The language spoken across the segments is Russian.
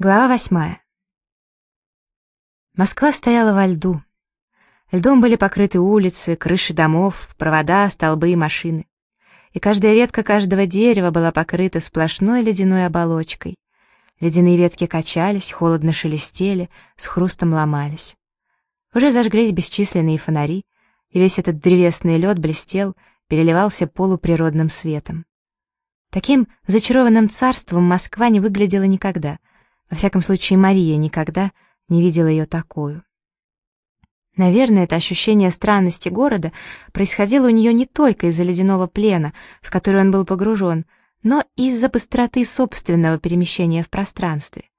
Глава восьмая. Москва стояла во льду. Льдом были покрыты улицы, крыши домов, провода, столбы и машины. И каждая ветка каждого дерева была покрыта сплошной ледяной оболочкой. Ледяные ветки качались, холодно шелестели, с хрустом ломались. Уже зажглись бесчисленные фонари, и весь этот древесный лед блестел, переливался полуприродным светом. Таким зачарованным царством Москва не выглядела никогда — во всяком случае, Мария никогда не видела ее такую. Наверное, это ощущение странности города происходило у нее не только из-за ледяного плена, в который он был погружен, но из-за быстроты собственного перемещения в пространстве.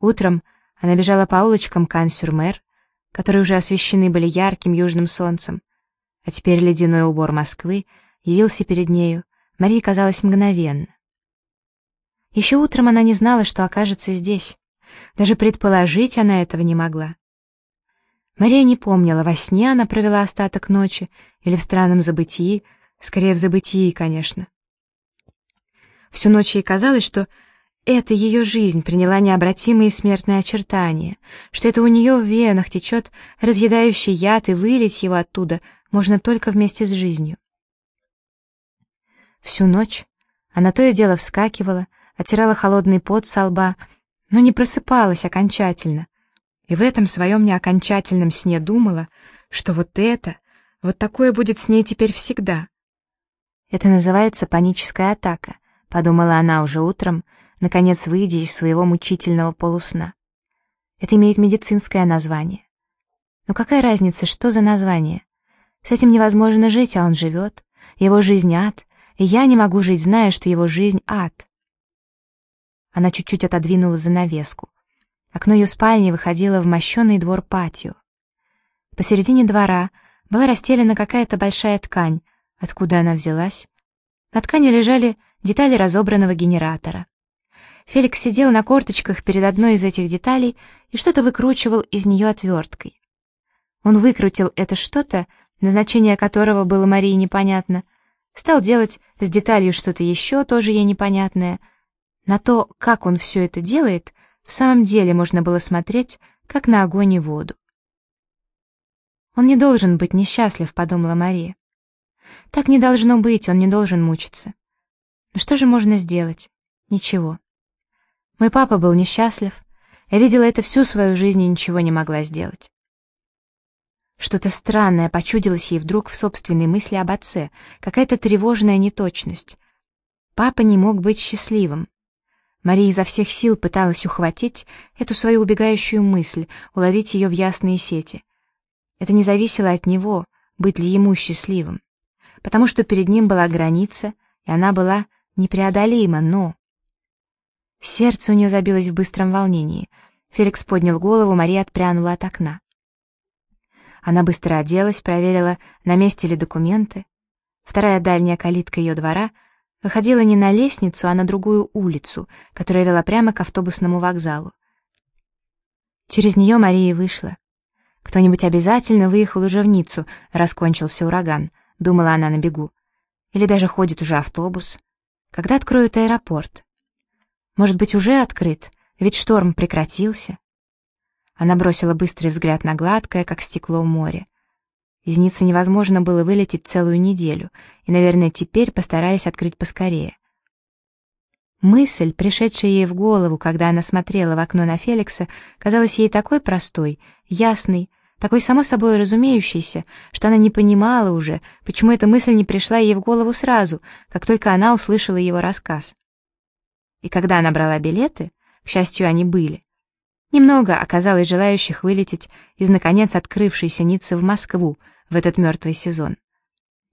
Утром она бежала по улочкам Кан-Сюрмер, которые уже освещены были ярким южным солнцем, а теперь ледяной убор Москвы явился перед нею, Марии казалось мгновенно. Еще утром она не знала, что окажется здесь. Даже предположить она этого не могла. Мария не помнила, во сне она провела остаток ночи или в странном забытии, скорее в забытии, конечно. Всю ночь ей казалось, что эта ее жизнь приняла необратимые смертные очертания, что это у нее в венах течет разъедающий яд, и вылить его оттуда можно только вместе с жизнью. Всю ночь она то и дело вскакивала, оттирала холодный пот со лба, но не просыпалась окончательно. И в этом своем неокончательном сне думала, что вот это, вот такое будет с ней теперь всегда. Это называется паническая атака, подумала она уже утром, наконец выйдя из своего мучительного полусна. Это имеет медицинское название. Но какая разница, что за название? С этим невозможно жить, а он живет. Его жизнь ад, и я не могу жить, зная, что его жизнь ад. Она чуть-чуть отодвинула занавеску. Окно ее спальни выходило в мощенный двор патио. Посередине двора была расстелена какая-то большая ткань. Откуда она взялась? На ткани лежали детали разобранного генератора. Феликс сидел на корточках перед одной из этих деталей и что-то выкручивал из нее отверткой. Он выкрутил это что-то, назначение которого было Марии непонятно, стал делать с деталью что-то еще, тоже ей непонятное — на то, как он все это делает, в самом деле можно было смотреть, как на огонь и воду. «Он не должен быть несчастлив», — подумала Мария. «Так не должно быть, он не должен мучиться. Но что же можно сделать? Ничего. Мой папа был несчастлив, я видела это всю свою жизнь и ничего не могла сделать». Что-то странное почудилось ей вдруг в собственной мысли об отце, какая-то тревожная неточность. Папа не мог быть счастливым. Мария изо всех сил пыталась ухватить эту свою убегающую мысль, уловить ее в ясные сети. Это не зависело от него, быть ли ему счастливым, потому что перед ним была граница, и она была непреодолима, но... Сердце у нее забилось в быстром волнении. Феликс поднял голову, Мария отпрянула от окна. Она быстро оделась, проверила, на месте ли документы. Вторая дальняя калитка ее двора — выходила не на лестницу, а на другую улицу, которая вела прямо к автобусному вокзалу. Через нее Мария вышла. Кто-нибудь обязательно выехал уже в Ниццу, раскончился ураган, думала она на бегу. Или даже ходит уже автобус. Когда откроют аэропорт? Может быть, уже открыт, ведь шторм прекратился. Она бросила быстрый взгляд на гладкое, как стекло море. Из Ниццы невозможно было вылететь целую неделю, и, наверное, теперь постарались открыть поскорее. Мысль, пришедшая ей в голову, когда она смотрела в окно на Феликса, казалась ей такой простой, ясной, такой само собой разумеющейся, что она не понимала уже, почему эта мысль не пришла ей в голову сразу, как только она услышала его рассказ. И когда она брала билеты, к счастью, они были, немного оказалось желающих вылететь из, наконец, открывшейся Ниццы в Москву, в этот мертвый сезон.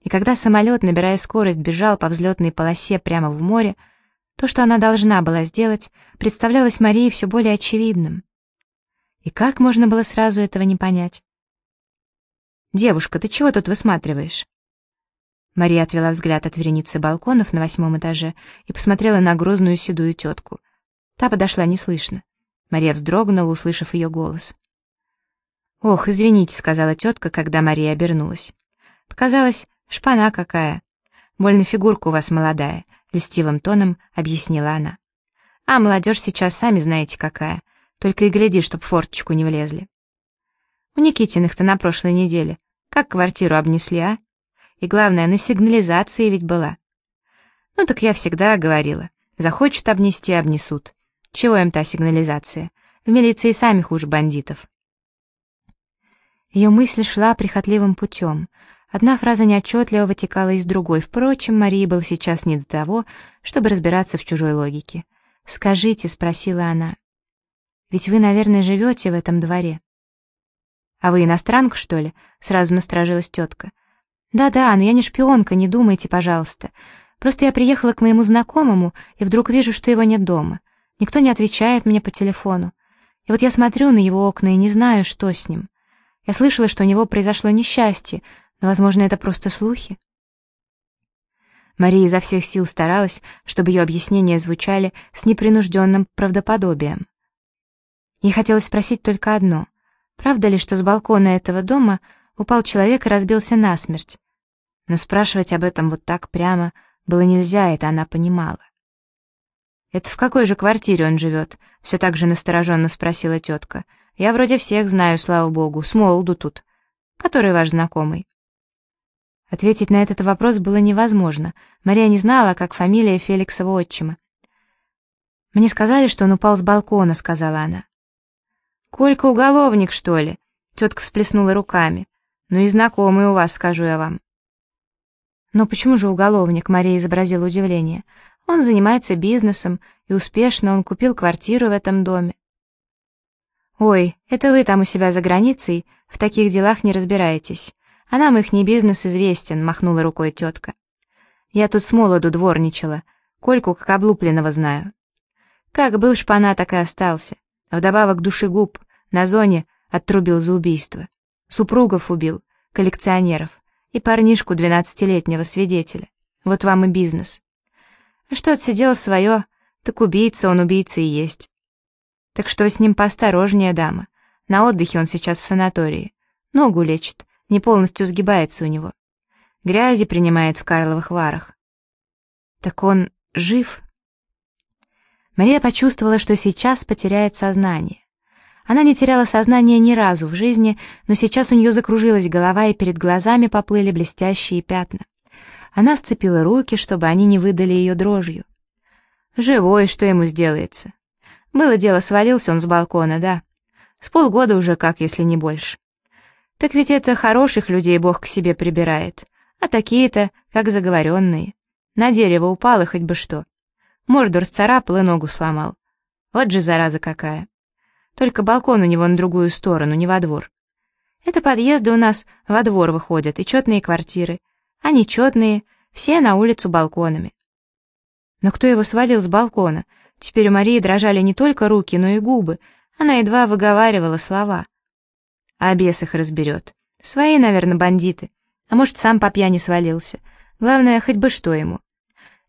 И когда самолет, набирая скорость, бежал по взлетной полосе прямо в море, то, что она должна была сделать, представлялось Марии все более очевидным. И как можно было сразу этого не понять? «Девушка, ты чего тут высматриваешь?» Мария отвела взгляд от вереницы балконов на восьмом этаже и посмотрела на грозную седую тетку. Та подошла неслышно. Мария вздрогнула, услышав ее голос. «Ох, извините», — сказала тетка, когда Мария обернулась. «Показалось, шпана какая. Больно фигурка у вас молодая», — льстивым тоном объяснила она. А молодежь сейчас сами знаете какая. Только и гляди, чтоб форточку не влезли. У Никитиных-то на прошлой неделе. Как квартиру обнесли, а? И главное, на сигнализации ведь была. Ну так я всегда говорила. Захочут обнести — обнесут. Чего им та сигнализация? В милиции сами хуже бандитов. Ее мысль шла прихотливым путем. Одна фраза неотчетливо вытекала из другой. Впрочем, Марии был сейчас не до того, чтобы разбираться в чужой логике. «Скажите», — спросила она, — «ведь вы, наверное, живете в этом дворе?» «А вы иностранка, что ли?» — сразу насторожилась тетка. «Да-да, но я не шпионка, не думайте, пожалуйста. Просто я приехала к моему знакомому и вдруг вижу, что его нет дома. Никто не отвечает мне по телефону. И вот я смотрю на его окна и не знаю, что с ним. Я слышала, что у него произошло несчастье, но, возможно, это просто слухи. Мария изо всех сил старалась, чтобы ее объяснения звучали с непринужденным правдоподобием. Ей хотелось спросить только одно. Правда ли, что с балкона этого дома упал человек и разбился насмерть? Но спрашивать об этом вот так прямо было нельзя, это она понимала. «Это в какой же квартире он живет?» — все так же настороженно спросила тетка. «Я вроде всех знаю, слава богу, с молоду тут. Который ваш знакомый?» Ответить на этот вопрос было невозможно. Мария не знала, как фамилия Феликсова отчима. «Мне сказали, что он упал с балкона», — сказала она. «Колька уголовник, что ли?» — тетка всплеснула руками. «Ну и знакомый у вас, скажу я вам». «Но почему же уголовник?» — Мария изобразила удивление. «Он занимается бизнесом, и успешно он купил квартиру в этом доме». «Ой, это вы там у себя за границей в таких делах не разбираетесь. А нам ихний бизнес известен», — махнула рукой тетка. «Я тут с молоду дворничала, Кольку как облупленного знаю. Как был шпана, так и остался. Вдобавок душегуб, на зоне оттрубил за убийство. Супругов убил, коллекционеров и парнишку двенадцатилетнего свидетеля. Вот вам и бизнес. А что отсидел свое, так убийца он убийца и есть. Так что с ним поосторожнее, дама. На отдыхе он сейчас в санатории. Ногу лечит, не полностью сгибается у него. Грязи принимает в Карловых Варах. Так он жив? Мария почувствовала, что сейчас потеряет сознание. Она не теряла сознание ни разу в жизни, но сейчас у нее закружилась голова, и перед глазами поплыли блестящие пятна. Она сцепила руки, чтобы они не выдали ее дрожью. Живой, что ему сделается? Было дело, свалился он с балкона, да. С полгода уже как, если не больше. Так ведь это хороших людей Бог к себе прибирает, а такие-то, как заговоренные. На дерево упал и хоть бы что. Морду расцарапал и ногу сломал. Вот же зараза какая. Только балкон у него на другую сторону, не во двор. Это подъезды у нас во двор выходят, и четные квартиры. А нечетные, все на улицу балконами. Но кто его свалил с балкона? Теперь у Марии дрожали не только руки, но и губы. Она едва выговаривала слова — а бес их разберет. Свои, наверное, бандиты. А может, сам по пьяни свалился. Главное, хоть бы что ему.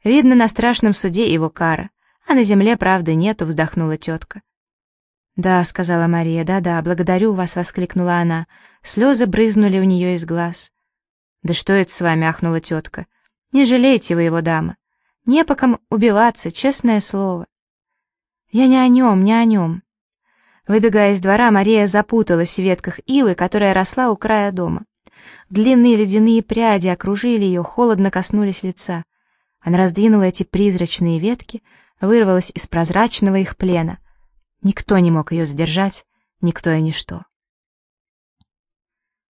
Видно, на страшном суде его кара. А на земле правды нету, вздохнула тетка. «Да», — сказала Мария, «да, — благодарю вас», — воскликнула она. Слезы брызнули у нее из глаз. «Да что это с вами?» — ахнула тетка. «Не жалейте вы его, дама. Не по ком убиваться, честное слово». «Я не о нем, не о нем. Выбегая из двора, Мария запуталась в ветках ивы, которая росла у края дома. Длинные ледяные пряди окружили ее, холодно коснулись лица. Она раздвинула эти призрачные ветки, вырвалась из прозрачного их плена. Никто не мог ее задержать, никто и ничто.